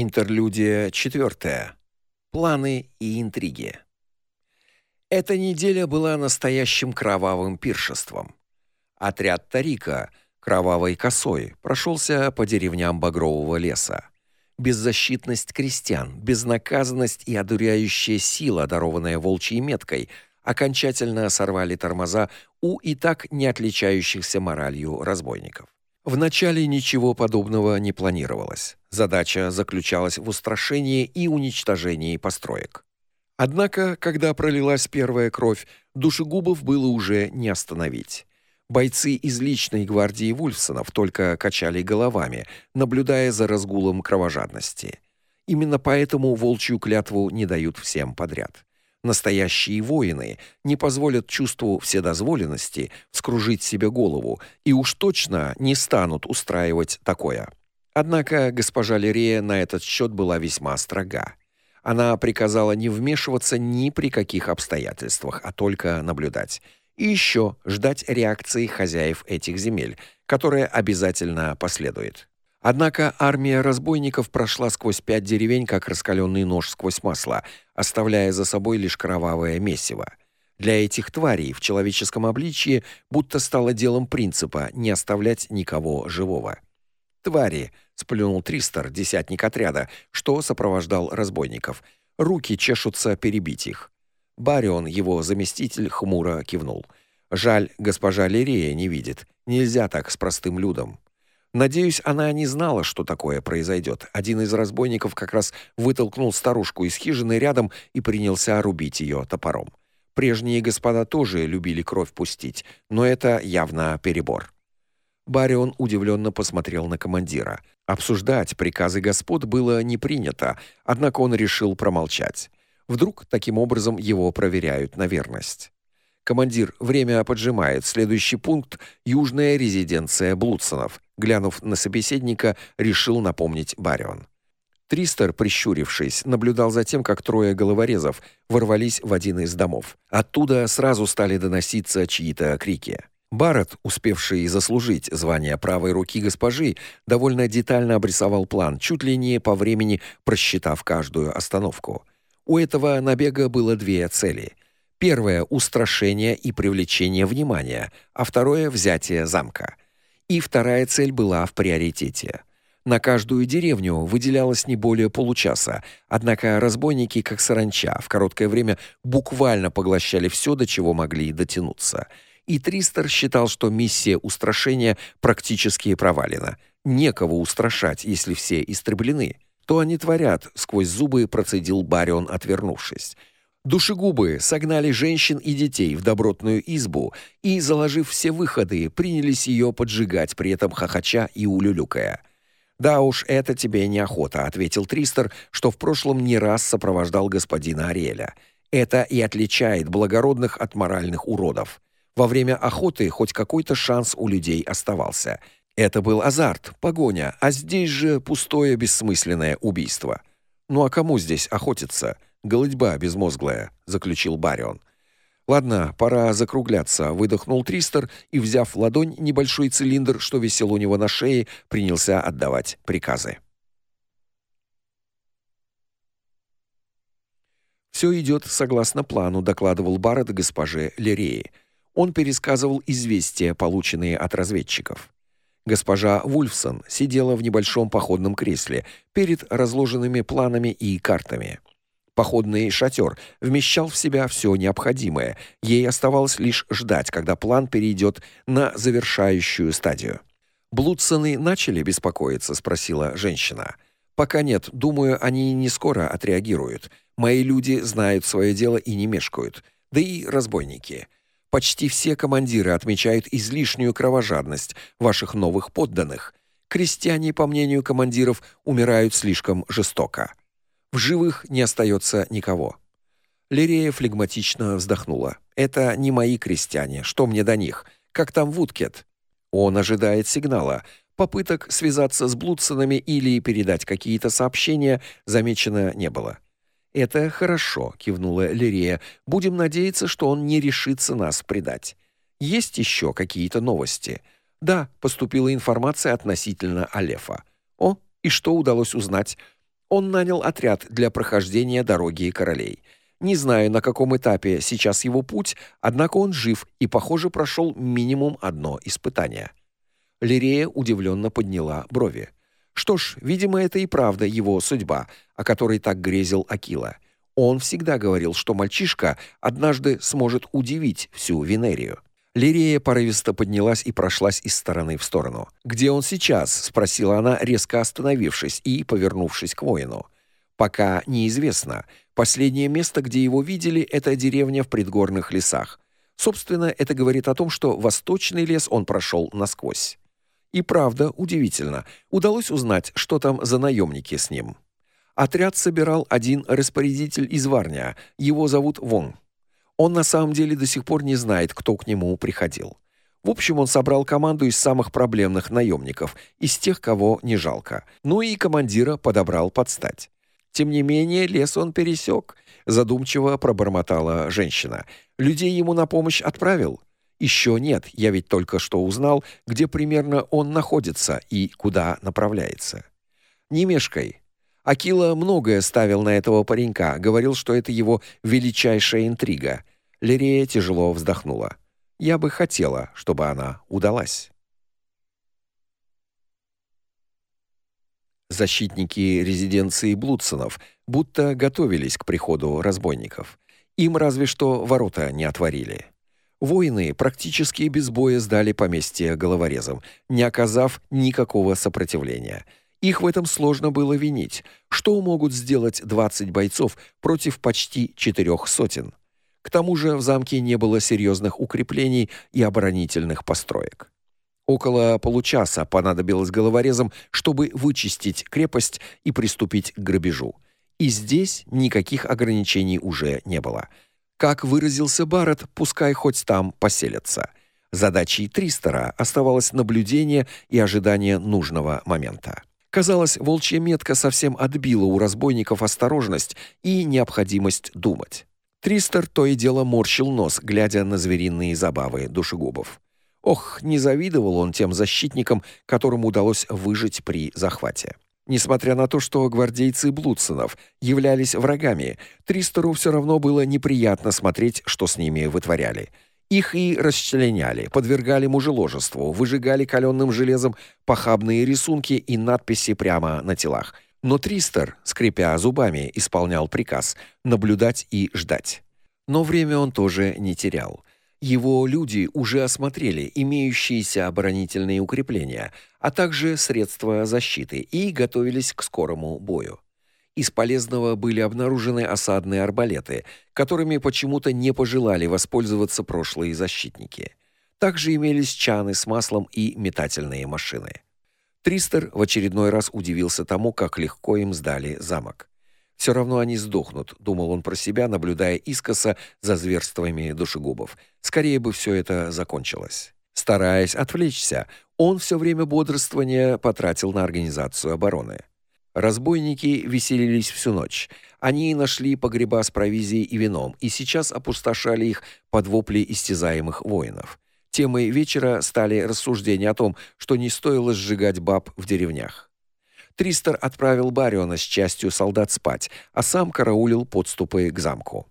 Интерлюдия четвертая. Планы и интриги. Эта неделя была настоящим кровавым пиршеством. Отряд Тарика кровавой косой прошелся по деревням Багрового леса. Беззащитность крестьян, безнаказанность и одуряющая сила, дарованная волчьей меткой, окончательно сорвали тормоза у и так не отличающихся моралью разбойников. Вначале ничего подобного не планировалось. Задача заключалась в устрашении и уничтожении построек. Однако, когда пролилась первая кровь, душегубов было уже не остановить. Бойцы из личной гвардии Вульфсонов только качали головами, наблюдая за разгулом кровожадности. Именно поэтому волчью клятву не дают всем подряд. Настоящие воины не позволят чувству вседозволенности вскружить себе голову и уж точно не станут устраивать такое. Однако госпожа Лерея на этот счет была весьма строга. Она приказала не вмешиваться ни при каких обстоятельствах, а только наблюдать. И еще ждать реакции хозяев этих земель, которая обязательно последует. Однако армия разбойников прошла сквозь пять деревень, как раскаленный нож сквозь масло, оставляя за собой лишь кровавое месиво. Для этих тварей в человеческом обличье будто стало делом принципа не оставлять никого живого. Твари, сплюнул Тристер, десятник отряда, что сопровождал разбойников. Руки чешутся перебить их. Барион, его заместитель, хмуро кивнул. Жаль, госпожа Лирея не видит. Нельзя так с простым людом. Надеюсь, она не знала, что такое произойдет. Один из разбойников как раз вытолкнул старушку из хижины рядом и принялся рубить ее топором. Прежние господа тоже любили кровь пустить, но это явно перебор. Барион удивленно посмотрел на командира. Обсуждать приказы господ было не принято, однако он решил промолчать. Вдруг таким образом его проверяют на верность. Командир, время поджимает. Следующий пункт южная резиденция Блудсонов. Глянув на собеседника, решил напомнить Барион. Тристер, прищурившись, наблюдал за тем, как трое головорезов ворвались в один из домов. Оттуда сразу стали доноситься чьи-то крики. Барретт, успевший заслужить звание правой руки госпожи, довольно детально обрисовал план, чуть ли не по времени просчитав каждую остановку. У этого набега было две цели. Первое устрашение и привлечение внимания, а второе взятие замка. И вторая цель была в приоритете. На каждую деревню выделялось не более получаса, однако разбойники, как саранча, в короткое время буквально поглощали все, до чего могли дотянуться. И Тристер считал, что миссия устрашения практически провалена. Некого устрашать, если все истреблены. То они творят, сквозь зубы процедил Барион, отвернувшись. Душегубы согнали женщин и детей в добротную избу и, заложив все выходы, принялись ее поджигать, при этом хохоча и улюлюкая. «Да уж, это тебе не охота», — ответил Тристер, что в прошлом не раз сопровождал господина Ариэля. «Это и отличает благородных от моральных уродов. Во время охоты хоть какой-то шанс у людей оставался. Это был азарт, погоня, а здесь же пустое бессмысленное убийство. Ну а кому здесь охотиться?» Голодьба безмозглая, заключил Барион. Ладно, пора закругляться, выдохнул Тристер и, взяв в ладонь небольшой цилиндр, что висел у него на шее, принялся отдавать приказы. Все идет согласно плану, докладывал Барретт госпоже Лереи. Он пересказывал известия, полученные от разведчиков. Госпожа Вульфсон сидела в небольшом походном кресле перед разложенными планами и картами. Походный шатер вмещал в себя все необходимое. Ей оставалось лишь ждать, когда план перейдет на завершающую стадию. Блудсоны начали беспокоиться, спросила женщина. Пока нет, думаю, они не скоро отреагируют. Мои люди знают свое дело и не мешкают. Да и разбойники. Почти все командиры отмечают излишнюю кровожадность ваших новых подданных. Крестьяне, по мнению командиров, умирают слишком жестоко. В живых не остается никого. Лирея флегматично вздохнула. Это не мои крестьяне, что мне до них? Как там Вудкет? Он ожидает сигнала. Попыток связаться с Блудсонами или передать какие-то сообщения замечено не было. Это хорошо, кивнула Лирея. Будем надеяться, что он не решится нас предать. Есть еще какие-то новости? Да, поступила информация относительно Алефа. О, и что удалось узнать? Он нанял отряд для прохождения дороги королей. Не знаю, на каком этапе сейчас его путь, однако он жив и, похоже, прошел минимум одно испытание. Лирея удивленно подняла брови. Что ж, видимо, это и правда его судьба, о которой так грезил Акила. Он всегда говорил, что мальчишка однажды сможет удивить всю Венерию. Лирея порывисто поднялась и прошлась из стороны в сторону. "Где он сейчас?" спросила она, резко остановившись и повернувшись к воину. "Пока неизвестно. Последнее место, где его видели, это деревня в предгорных лесах. Собственно, это говорит о том, что восточный лес он прошел насквозь. И правда, удивительно. Удалось узнать, что там за наемники с ним. Отряд собирал один распорядитель из Варня. Его зовут Вон. Он на самом деле до сих пор не знает, кто к нему приходил. В общем, он собрал команду из самых проблемных наемников, из тех, кого не жалко. Ну и командира подобрал под стать. Тем не менее, лес он пересек. задумчиво пробормотала женщина. Людей ему на помощь отправил. Еще нет, я ведь только что узнал, где примерно он находится и куда направляется. Не мешкай. Акила многое ставил на этого паренька, говорил, что это его величайшая интрига. Лирея тяжело вздохнула. Я бы хотела, чтобы она удалась. Защитники резиденции Блудсонов будто готовились к приходу разбойников. Им разве что ворота не отворили. Воины практически без боя сдали поместье головорезам, не оказав никакого сопротивления. Их в этом сложно было винить. Что могут сделать 20 бойцов против почти четырех сотен? К тому же в замке не было серьезных укреплений и оборонительных построек. Около получаса понадобилось головорезам, чтобы вычистить крепость и приступить к грабежу. И здесь никаких ограничений уже не было. Как выразился Барретт, пускай хоть там поселятся. Задачей Тристера оставалось наблюдение и ожидание нужного момента. Казалось, волчья метка совсем отбила у разбойников осторожность и необходимость думать. Тристер то и дело морщил нос, глядя на звериные забавы душегубов. Ох, не завидовал он тем защитникам, которым удалось выжить при захвате. Несмотря на то, что гвардейцы Блудсонов являлись врагами, Тристору все равно было неприятно смотреть, что с ними вытворяли. Их и расчленяли, подвергали мужеложеству, выжигали каленым железом похабные рисунки и надписи прямо на телах. Но Тристор, скрипя зубами, исполнял приказ наблюдать и ждать. Но время он тоже не терял. Его люди уже осмотрели имеющиеся оборонительные укрепления, а также средства защиты и готовились к скорому бою. Из полезного были обнаружены осадные арбалеты, которыми почему-то не пожелали воспользоваться прошлые защитники. Также имелись чаны с маслом и метательные машины. Тристер в очередной раз удивился тому, как легко им сдали замок. Все равно они сдохнут, думал он про себя, наблюдая искоса за зверствами душегубов. Скорее бы все это закончилось. Стараясь отвлечься, он все время бодрствования потратил на организацию обороны. Разбойники веселились всю ночь. Они нашли погреба с провизией и вином и сейчас опустошали их под вопли истязаемых воинов. Темой вечера стали рассуждения о том, что не стоило сжигать баб в деревнях. Тристер отправил Бариона с частью солдат спать, а сам караулил подступы к замку.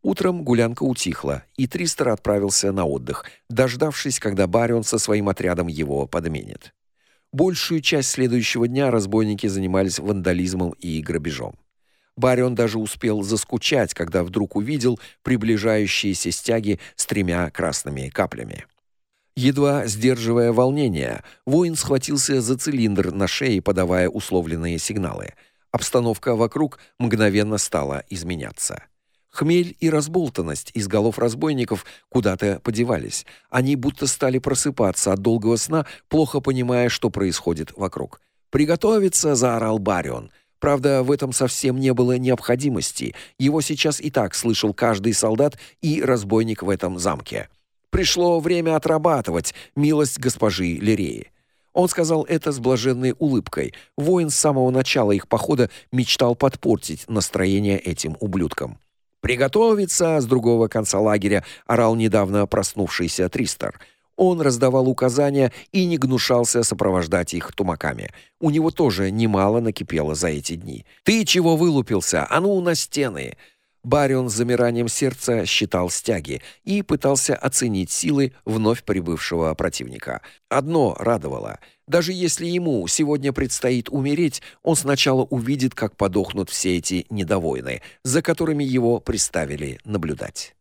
Утром гулянка утихла, и Тристер отправился на отдых, дождавшись, когда Барион со своим отрядом его подменит. Большую часть следующего дня разбойники занимались вандализмом и грабежом. Барион даже успел заскучать, когда вдруг увидел приближающиеся стяги с тремя красными каплями. Едва сдерживая волнение, воин схватился за цилиндр на шее, подавая условленные сигналы. Обстановка вокруг мгновенно стала изменяться. Хмель и разболтанность из голов разбойников куда-то подевались. Они будто стали просыпаться от долгого сна, плохо понимая, что происходит вокруг. «Приготовиться!» — заорал Барион. Правда, в этом совсем не было необходимости. Его сейчас и так слышал каждый солдат и разбойник в этом замке. Пришло время отрабатывать милость госпожи Лиреи. Он сказал это с блаженной улыбкой. Воин с самого начала их похода мечтал подпортить настроение этим ублюдкам. Приготовиться с другого конца лагеря орал недавно проснувшийся Тристер. Он раздавал указания и не гнушался сопровождать их тумаками. У него тоже немало накипело за эти дни. Ты чего вылупился? А ну на стены. Барион с замиранием сердца считал стяги и пытался оценить силы вновь прибывшего противника. Одно радовало: даже если ему сегодня предстоит умереть, он сначала увидит, как подохнут все эти недовойны, за которыми его приставили наблюдать.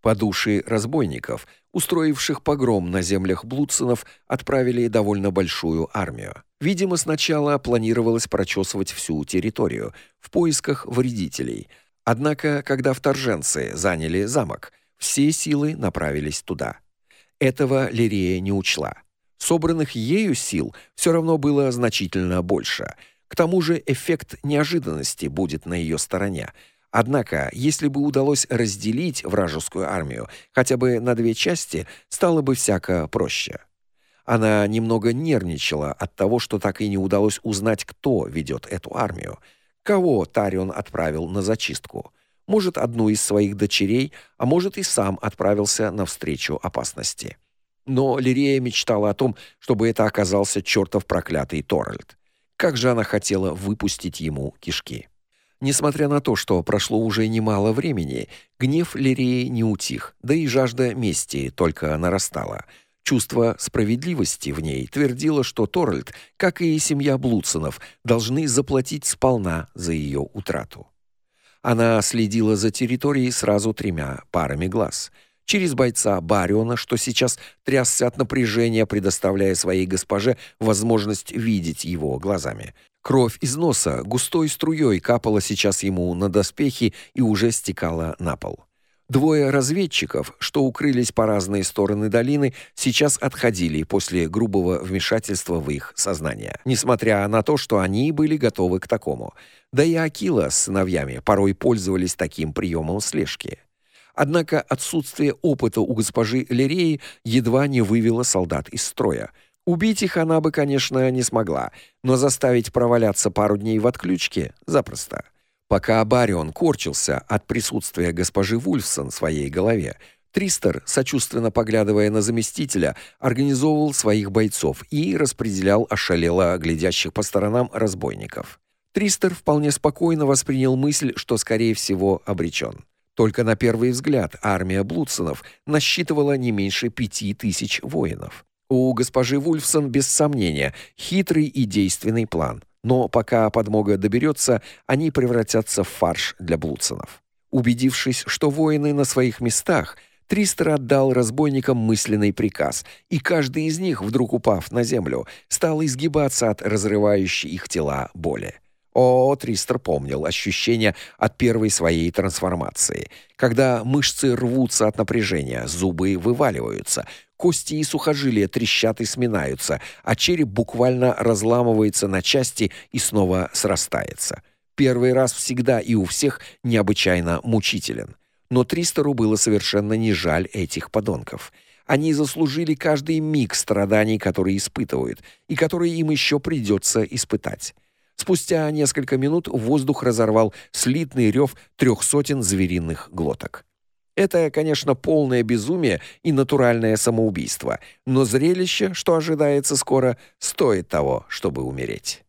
По душе разбойников, устроивших погром на землях блудцинов, отправили довольно большую армию. Видимо, сначала планировалось прочесывать всю территорию в поисках вредителей. Однако, когда вторженцы заняли замок, все силы направились туда. Этого Лирия не учла. Собранных ею сил все равно было значительно больше. К тому же эффект неожиданности будет на ее стороне. Однако, если бы удалось разделить вражескую армию хотя бы на две части, стало бы всяко проще. Она немного нервничала от того, что так и не удалось узнать, кто ведет эту армию, кого Тарион отправил на зачистку. Может, одну из своих дочерей, а может и сам отправился навстречу опасности. Но Лирия мечтала о том, чтобы это оказался чертов проклятый Торальд. Как же она хотела выпустить ему кишки. Несмотря на то, что прошло уже немало времени, гнев Лирии не утих, да и жажда мести только нарастала. Чувство справедливости в ней твердило, что Торальд, как и семья Блудсонов, должны заплатить сполна за ее утрату. Она следила за территорией сразу тремя парами глаз. Через бойца Бариона, что сейчас трясся от напряжения, предоставляя своей госпоже возможность видеть его глазами, Кровь из носа густой струей капала сейчас ему на доспехи и уже стекала на пол. Двое разведчиков, что укрылись по разные стороны долины, сейчас отходили после грубого вмешательства в их сознание, несмотря на то, что они были готовы к такому. Да и Акила с сыновьями порой пользовались таким приемом слежки. Однако отсутствие опыта у госпожи Лереи едва не вывело солдат из строя. Убить их она бы, конечно, не смогла, но заставить проваляться пару дней в отключке запросто. Пока Барион корчился от присутствия госпожи Вульфсон в своей голове, Тристер, сочувственно поглядывая на заместителя, организовывал своих бойцов и распределял ошалело глядящих по сторонам разбойников. Тристер вполне спокойно воспринял мысль, что скорее всего обречен. Только на первый взгляд армия Блудсонов насчитывала не меньше пяти тысяч воинов. У госпожи Вульфсон без сомнения хитрый и действенный план, но пока подмога доберется, они превратятся в фарш для блудсонов. Убедившись, что воины на своих местах, Тристер отдал разбойникам мысленный приказ, и каждый из них, вдруг упав на землю, стал изгибаться от разрывающей их тела боли. О, Тристер помнил ощущение от первой своей трансформации, когда мышцы рвутся от напряжения, зубы вываливаются, Кости и сухожилия трещат и сминаются, а череп буквально разламывается на части и снова срастается. Первый раз всегда и у всех необычайно мучителен. Но Тристору было совершенно не жаль этих подонков. Они заслужили каждый миг страданий, которые испытывают, и которые им еще придется испытать. Спустя несколько минут воздух разорвал слитный рев трех сотен звериных глоток. Это, конечно, полное безумие и натуральное самоубийство, но зрелище, что ожидается скоро, стоит того, чтобы умереть.